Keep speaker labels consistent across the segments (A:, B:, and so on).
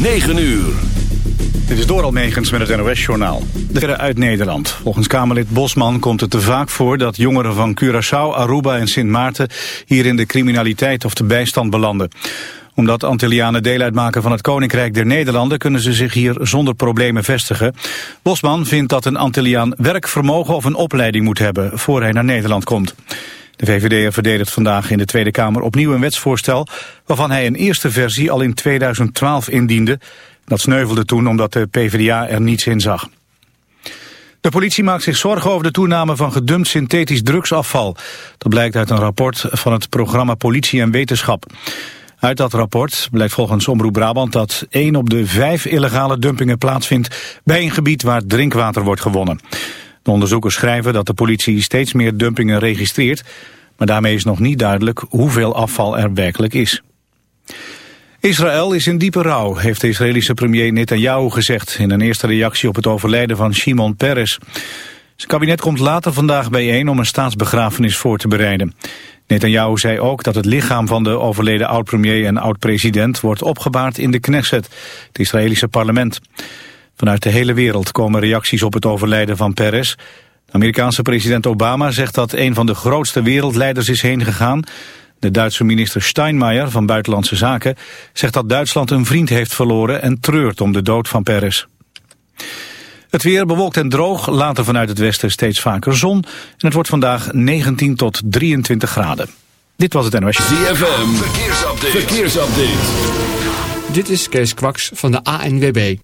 A: 9 uur.
B: Dit is door Almegens met het NOS-journaal. De uit Nederland. Volgens Kamerlid Bosman komt het te vaak voor dat jongeren van Curaçao, Aruba en Sint Maarten hier in de criminaliteit of de bijstand belanden. Omdat Antillianen deel uitmaken van het Koninkrijk der Nederlanden kunnen ze zich hier zonder problemen vestigen. Bosman vindt dat een Antilliaan werkvermogen of een opleiding moet hebben voor hij naar Nederland komt. De VVD verdedigt vandaag in de Tweede Kamer opnieuw een wetsvoorstel... waarvan hij een eerste versie al in 2012 indiende. Dat sneuvelde toen omdat de PvdA er niets in zag. De politie maakt zich zorgen over de toename van gedumpt synthetisch drugsafval. Dat blijkt uit een rapport van het programma Politie en Wetenschap. Uit dat rapport blijkt volgens Omroep Brabant dat 1 op de 5 illegale dumpingen plaatsvindt bij een gebied waar drinkwater wordt gewonnen. De onderzoekers schrijven dat de politie steeds meer dumpingen registreert, maar daarmee is nog niet duidelijk hoeveel afval er werkelijk is. Israël is in diepe rouw, heeft de Israëlische premier Netanyahu gezegd... in een eerste reactie op het overlijden van Shimon Peres. Zijn kabinet komt later vandaag bijeen om een staatsbegrafenis voor te bereiden. Netanyahu zei ook dat het lichaam van de overleden oud-premier en oud-president... wordt opgebaard in de Knesset, het Israëlische parlement. Vanuit de hele wereld komen reacties op het overlijden van Peres. Amerikaanse president Obama zegt dat een van de grootste wereldleiders is heen gegaan. De Duitse minister Steinmeier van Buitenlandse Zaken zegt dat Duitsland een vriend heeft verloren en treurt om de dood van Peres. Het weer bewolkt en droog, later vanuit het westen steeds vaker zon. En het wordt vandaag 19 tot 23 graden. Dit was het NOS.
A: ZFM, verkeersupdate. verkeersupdate.
C: Dit is Kees Kwaks van de ANWB.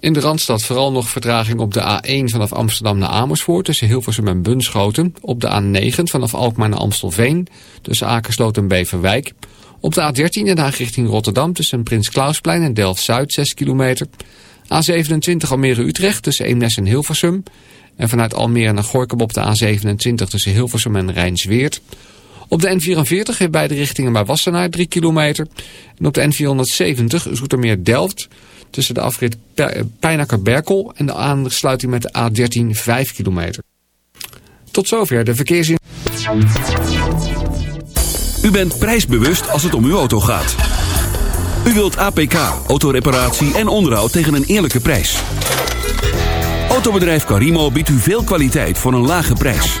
C: In de Randstad vooral nog vertraging op de A1 vanaf Amsterdam naar Amersfoort... tussen Hilversum en Bunschoten. Op de A9 vanaf Alkmaar naar Amstelveen, tussen Akersloot en Beverwijk. Op de A13 Den Haag richting Rotterdam tussen Prins Klausplein en Delft-Zuid 6 kilometer. A27 Almere-Utrecht tussen Eemnes en Hilversum. En vanuit Almere naar Gorkum op de A27 tussen Hilversum en Rijnsweert. Op de N44 heeft beide richtingen bij Wassenaar 3 kilometer. En op de N470 Zoetermeer-Delft tussen de afrit Pijnakker-Berkel en de aansluiting met de A13 5 kilometer. Tot zover de verkeersin.
A: U bent prijsbewust als het om uw auto gaat. U wilt APK, autoreparatie en onderhoud tegen een eerlijke prijs. Autobedrijf Carimo biedt u veel kwaliteit voor een lage prijs.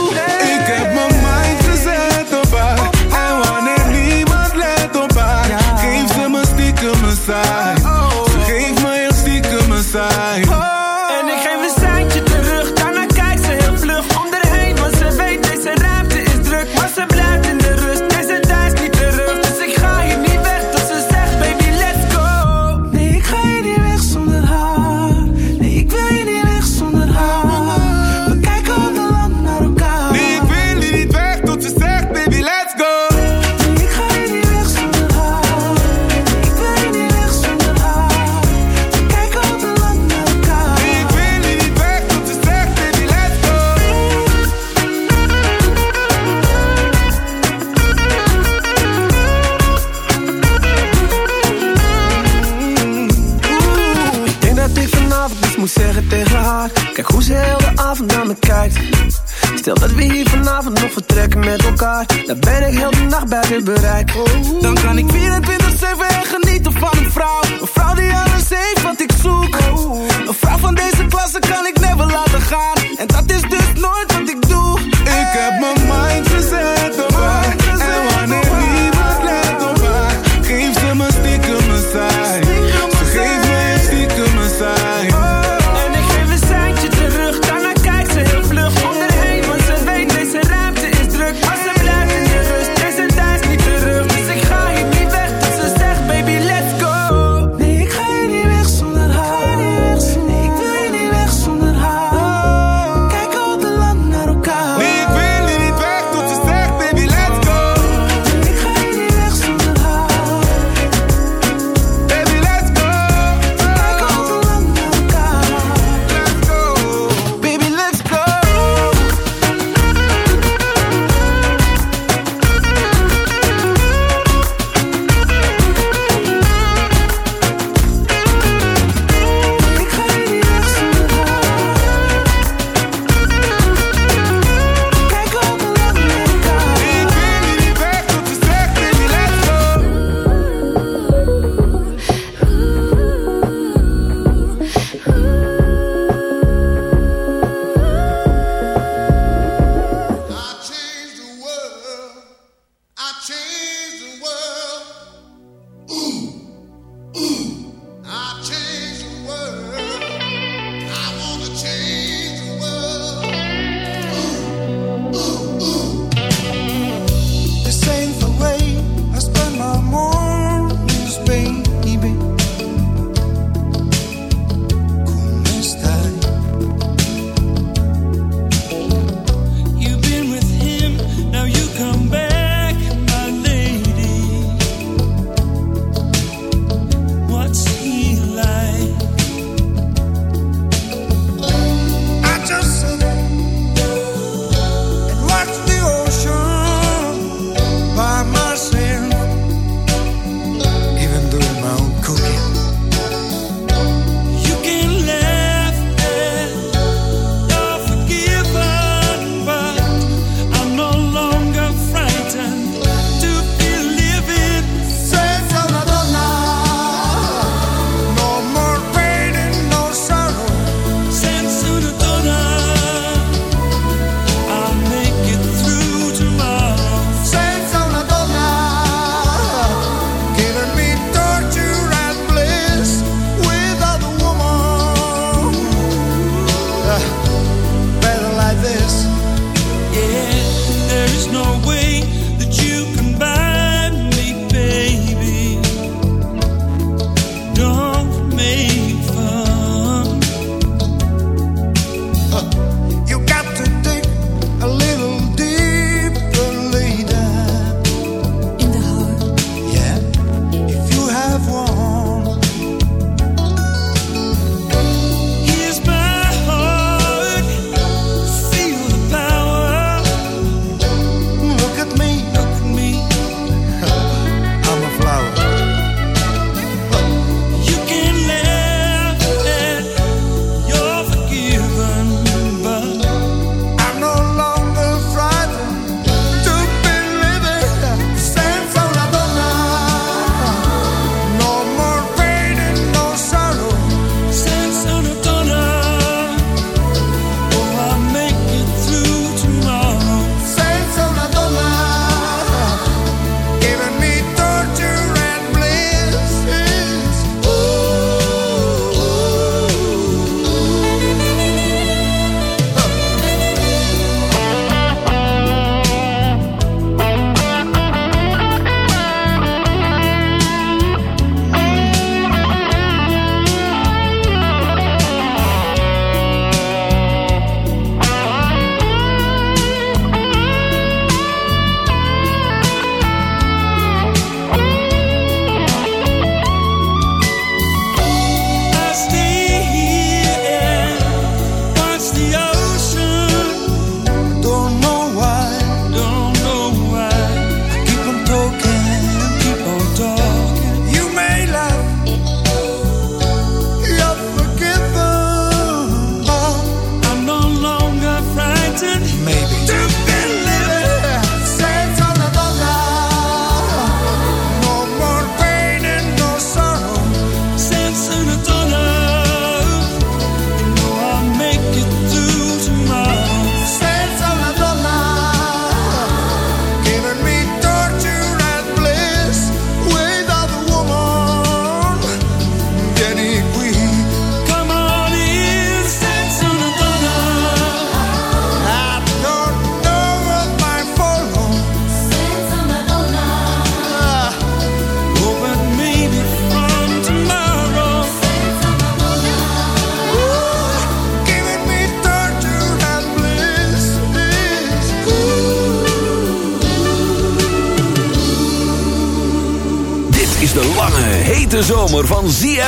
D: Dan ben ik heel de nacht buiten bereik.
E: Dan kan ik 24-7 en genieten van een vrouw. Een vrouw die alles heeft wat ik zoek. Een vrouw van deze klasse kan ik never laten gaan. En dat is dus nooit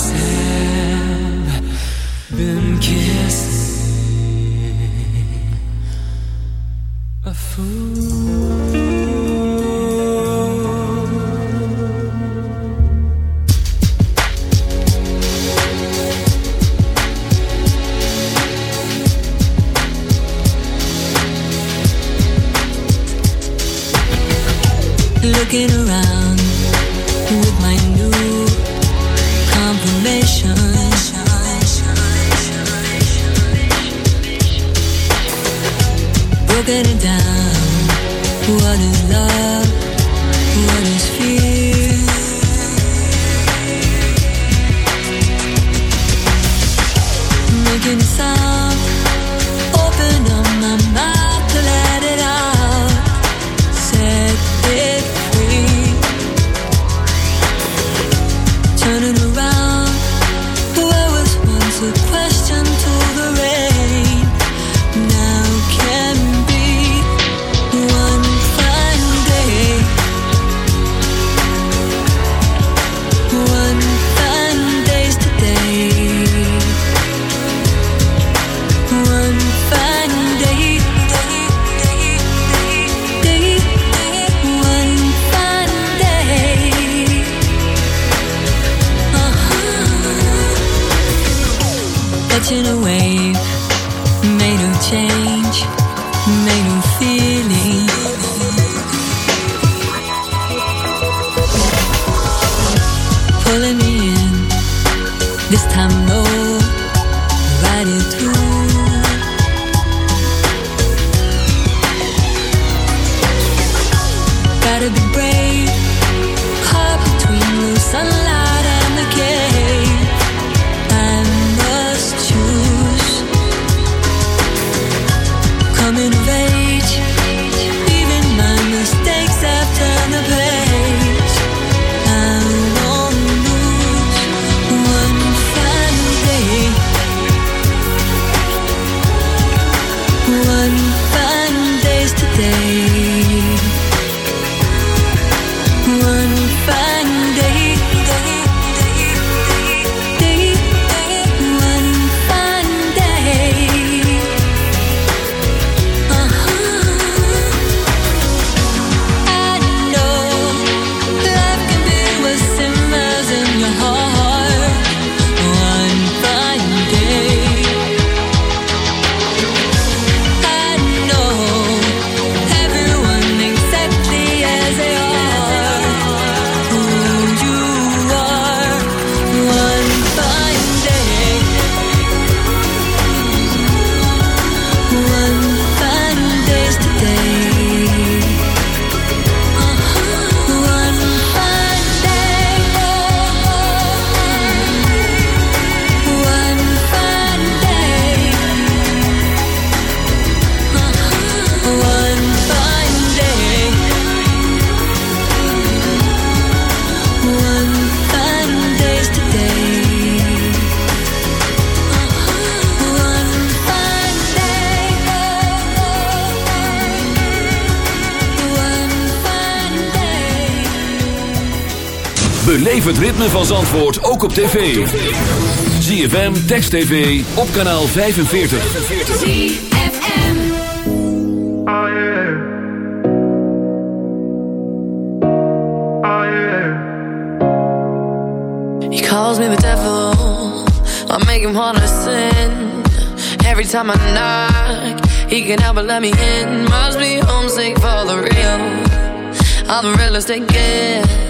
F: Must have
G: Beleef het ritme van Zandvoort ook op tv. ZFM, Text TV, op kanaal 45.
H: ZFM.
I: He calls me the devil. I make him wanna sin. Every time I knock, he can help but let me in. Must be homesick for the real. I'm the realest it gets.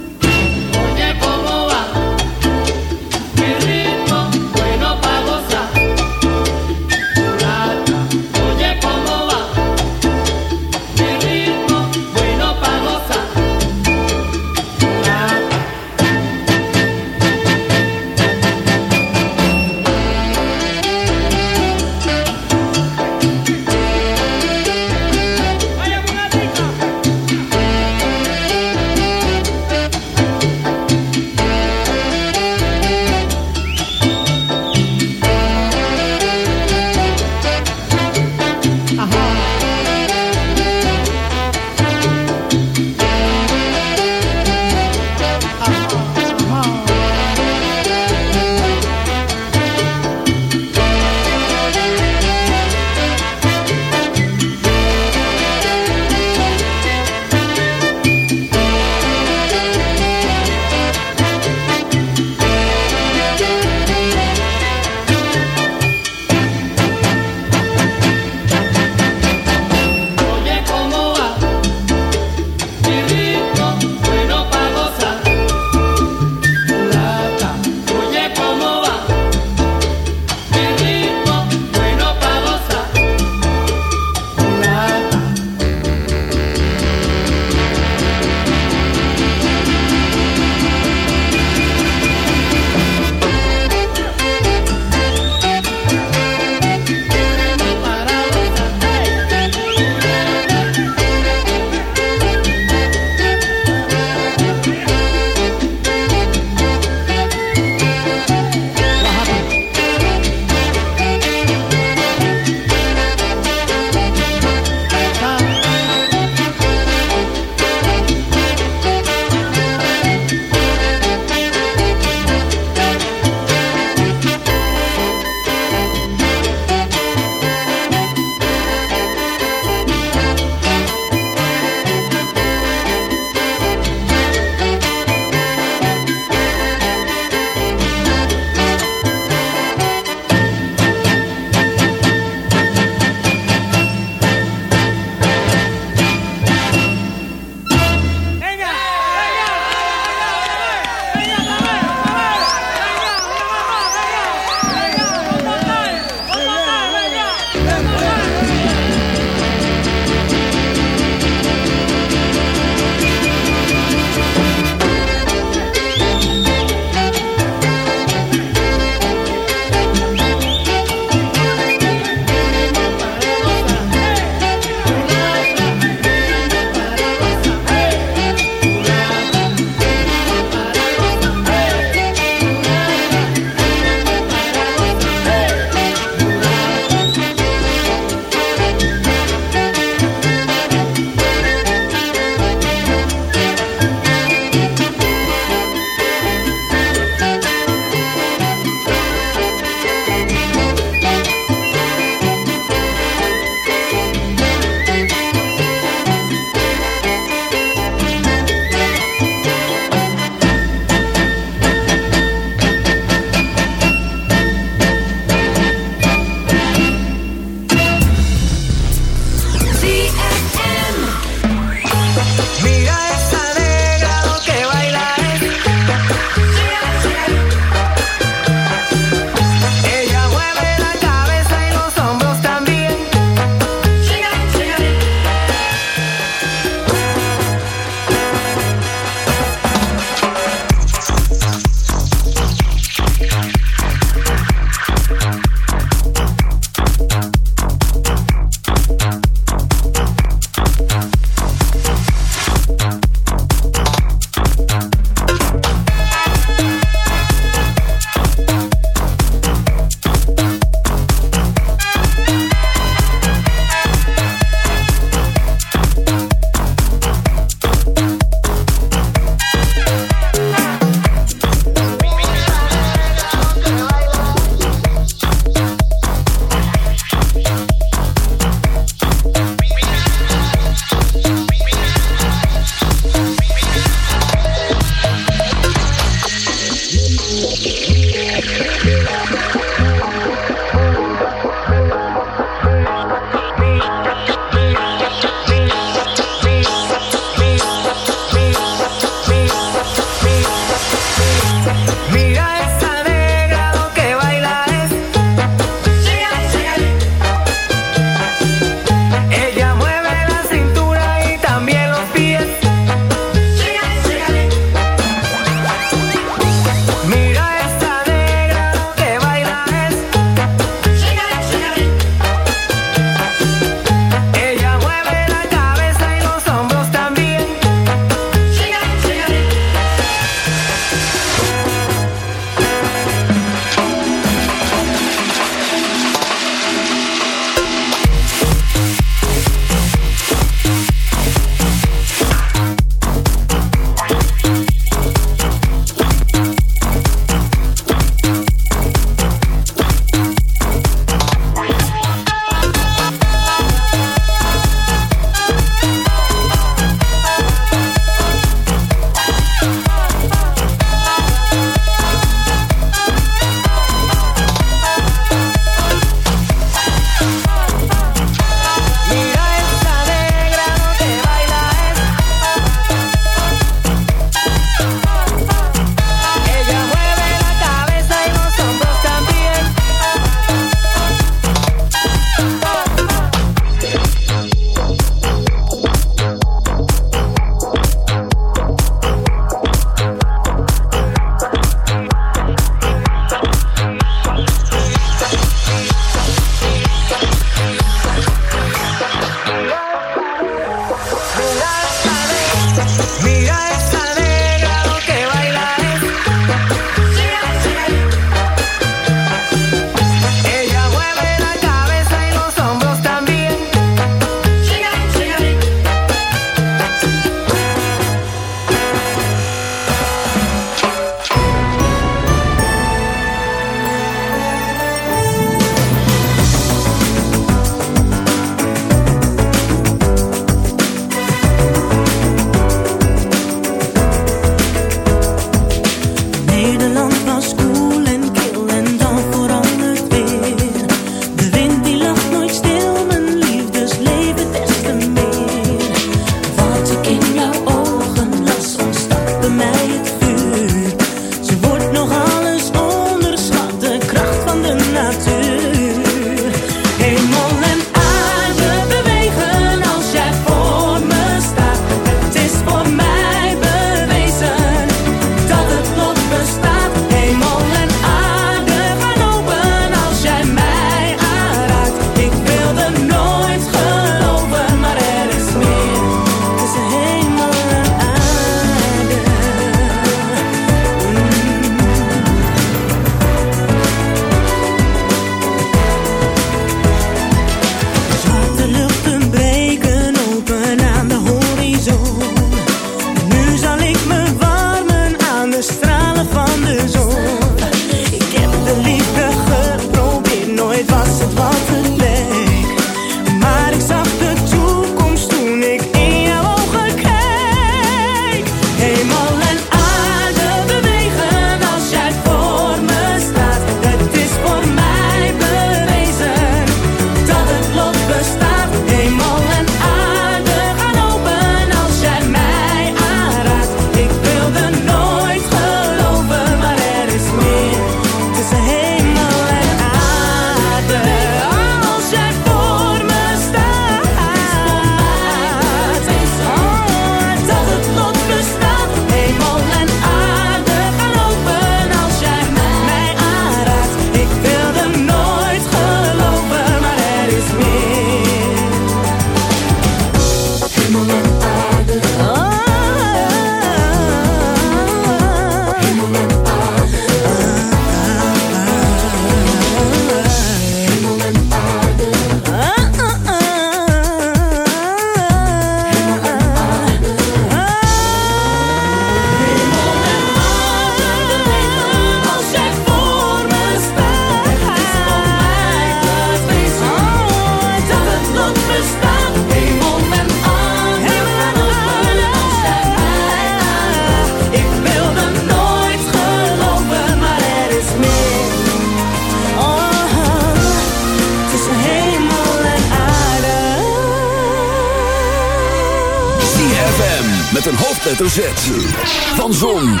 J: Van Zon,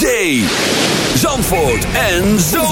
J: Zee, Zandvoort en Zomerhits.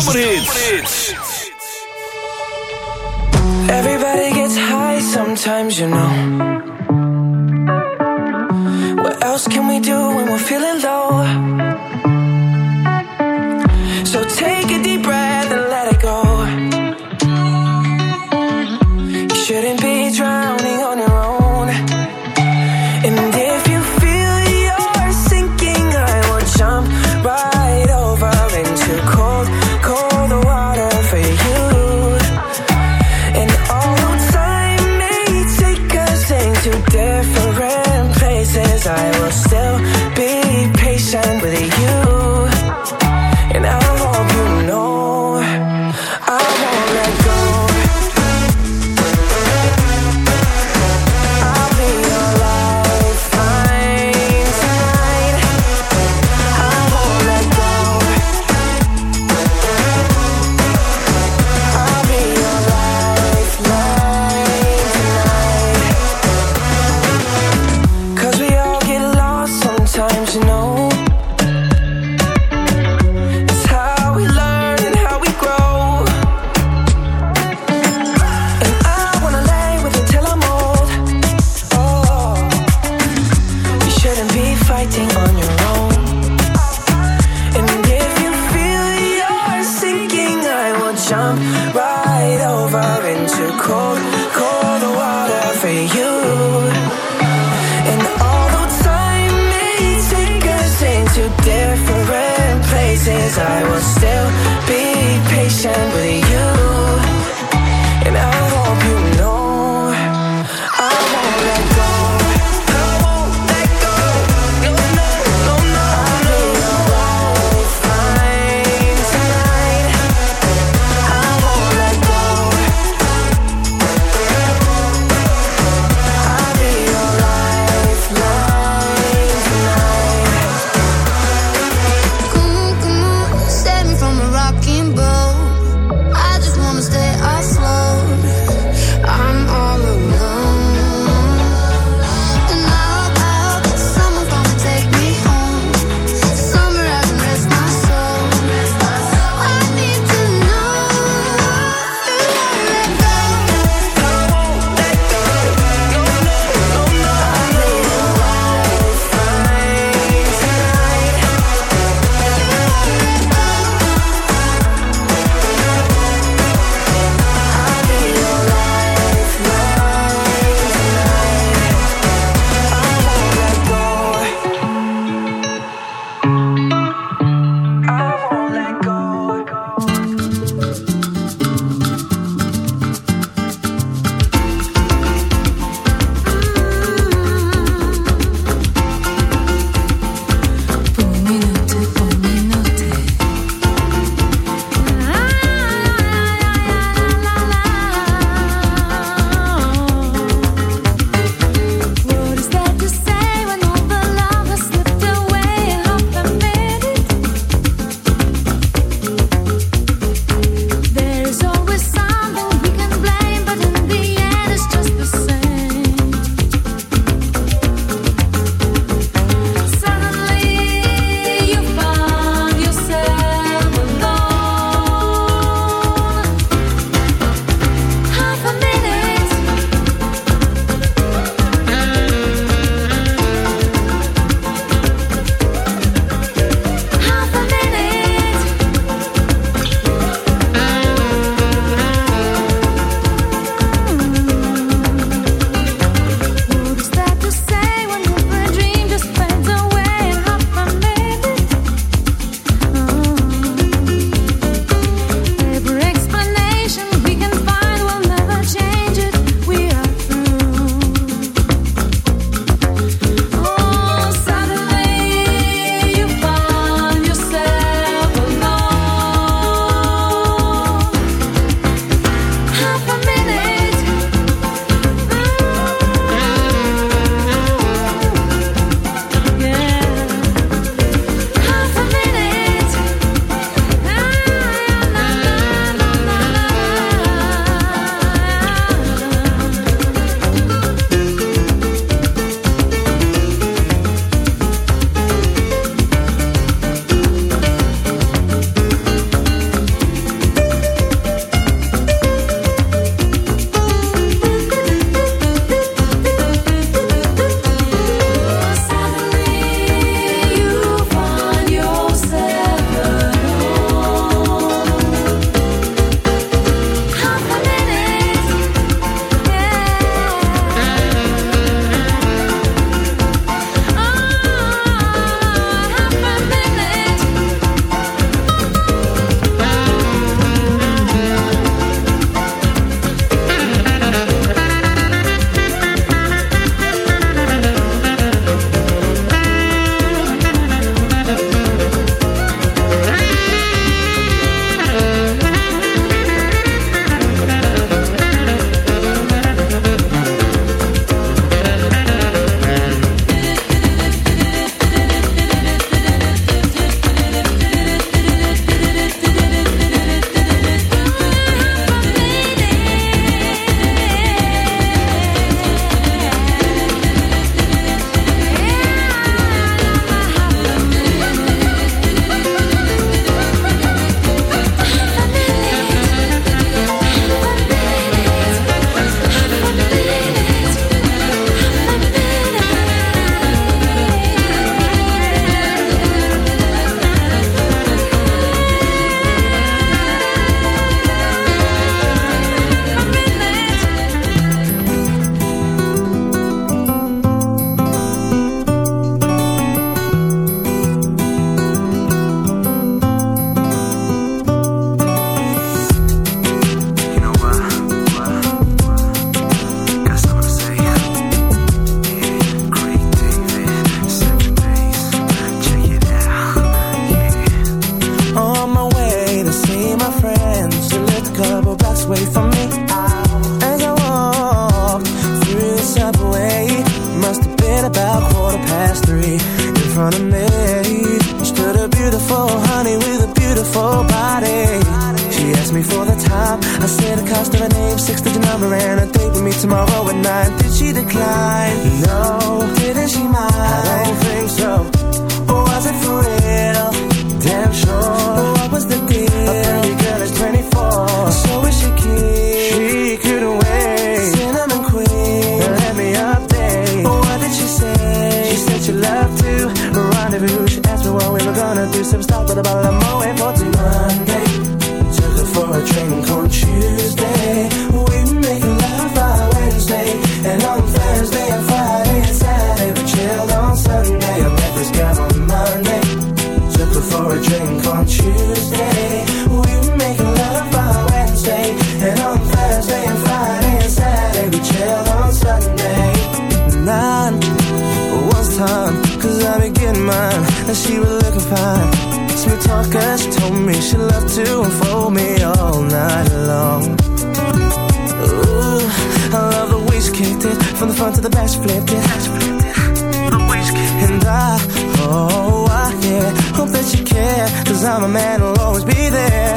K: Cause I'm
L: a man who'll always be there.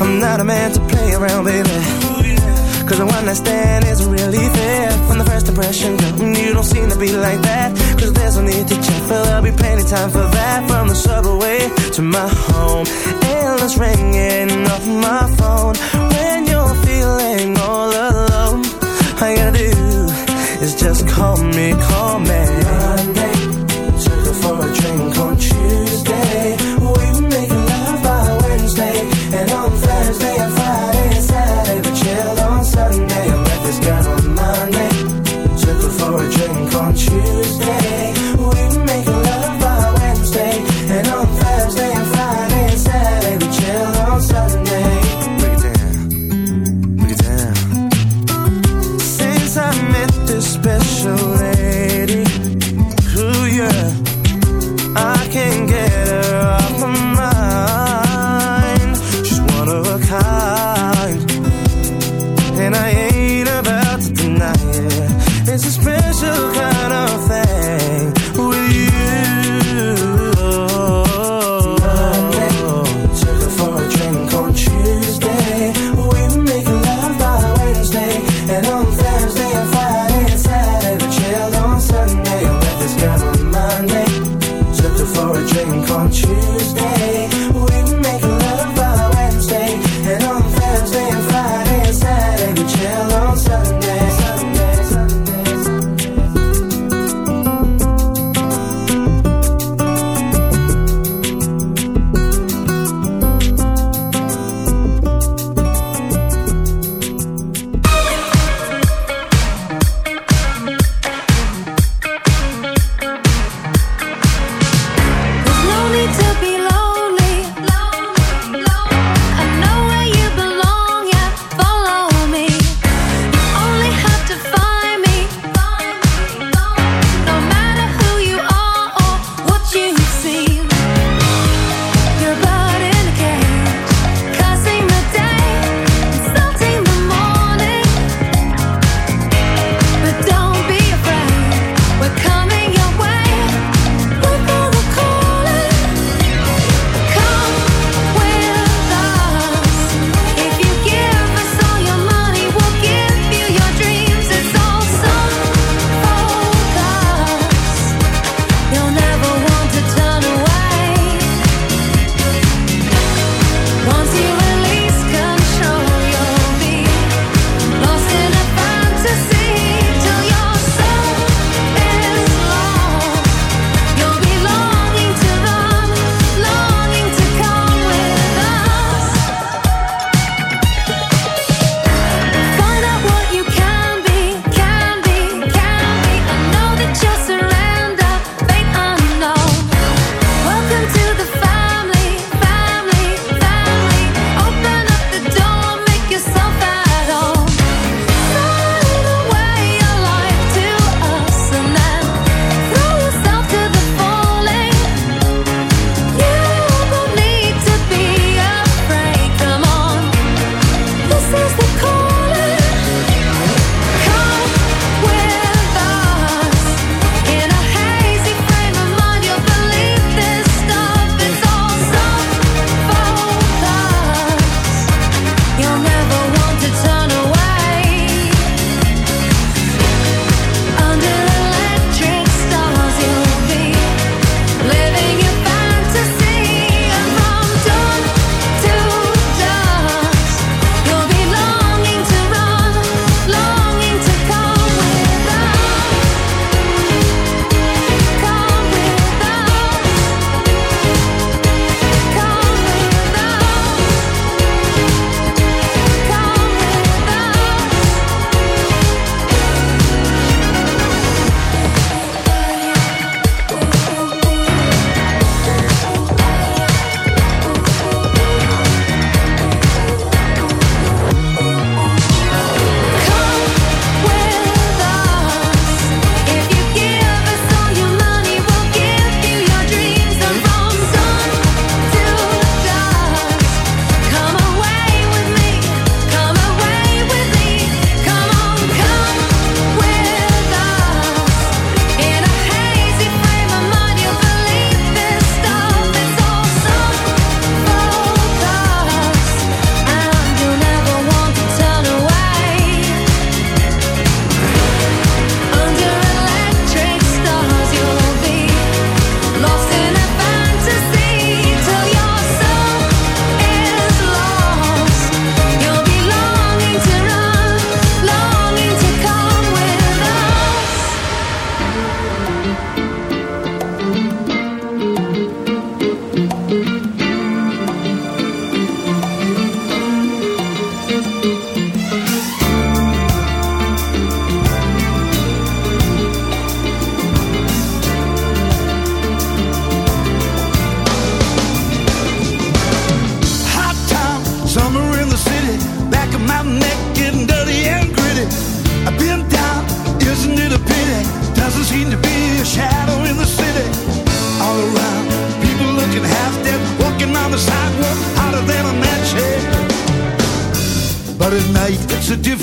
L: I'm not a man to play around, baby. Cause the one I stand isn't really fair From the first impression, girl, you don't seem to be like that. Cause there's no need to check, but there'll be plenty time for that. From the subway to my home Endless ringing off my phone. When you're feeling all alone All you gotta do is just call me, call me. Monday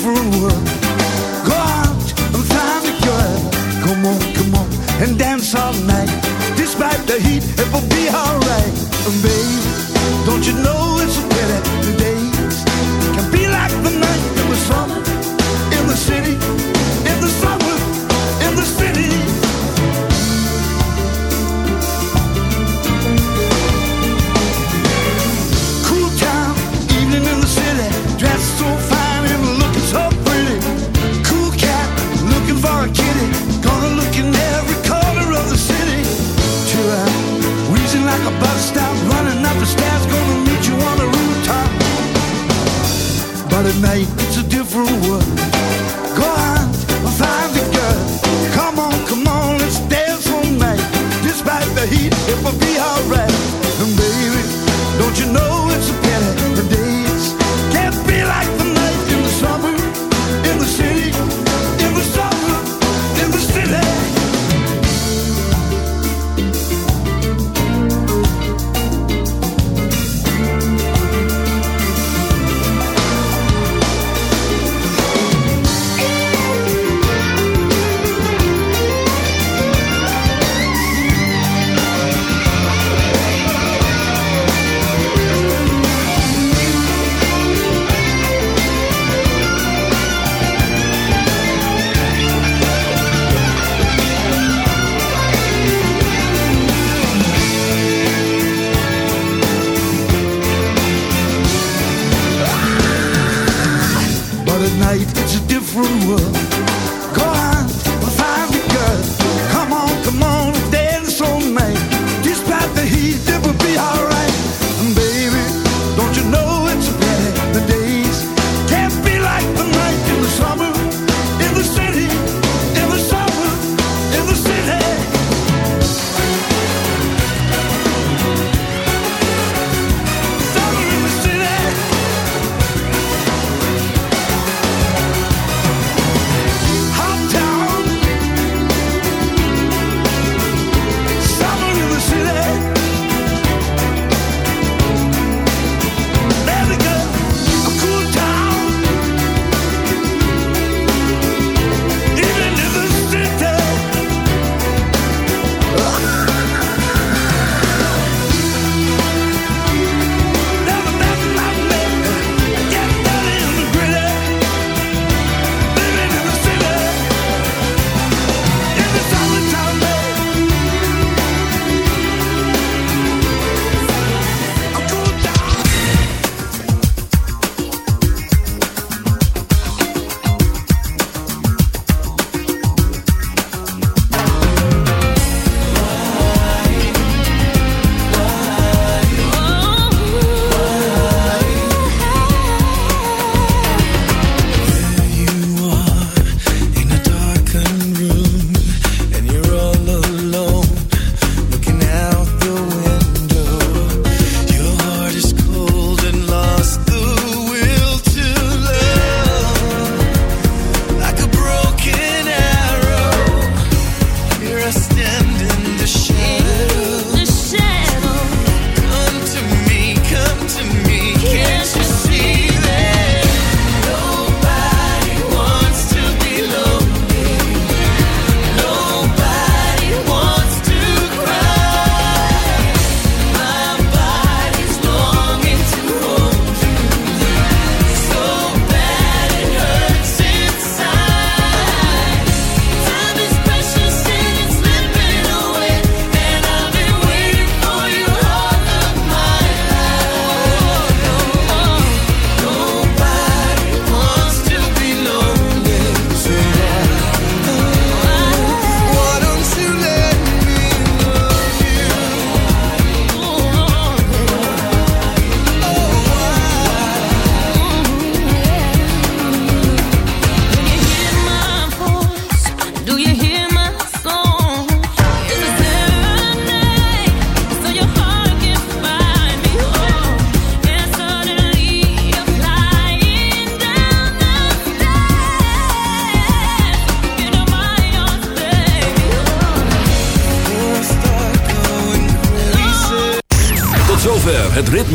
M: different world.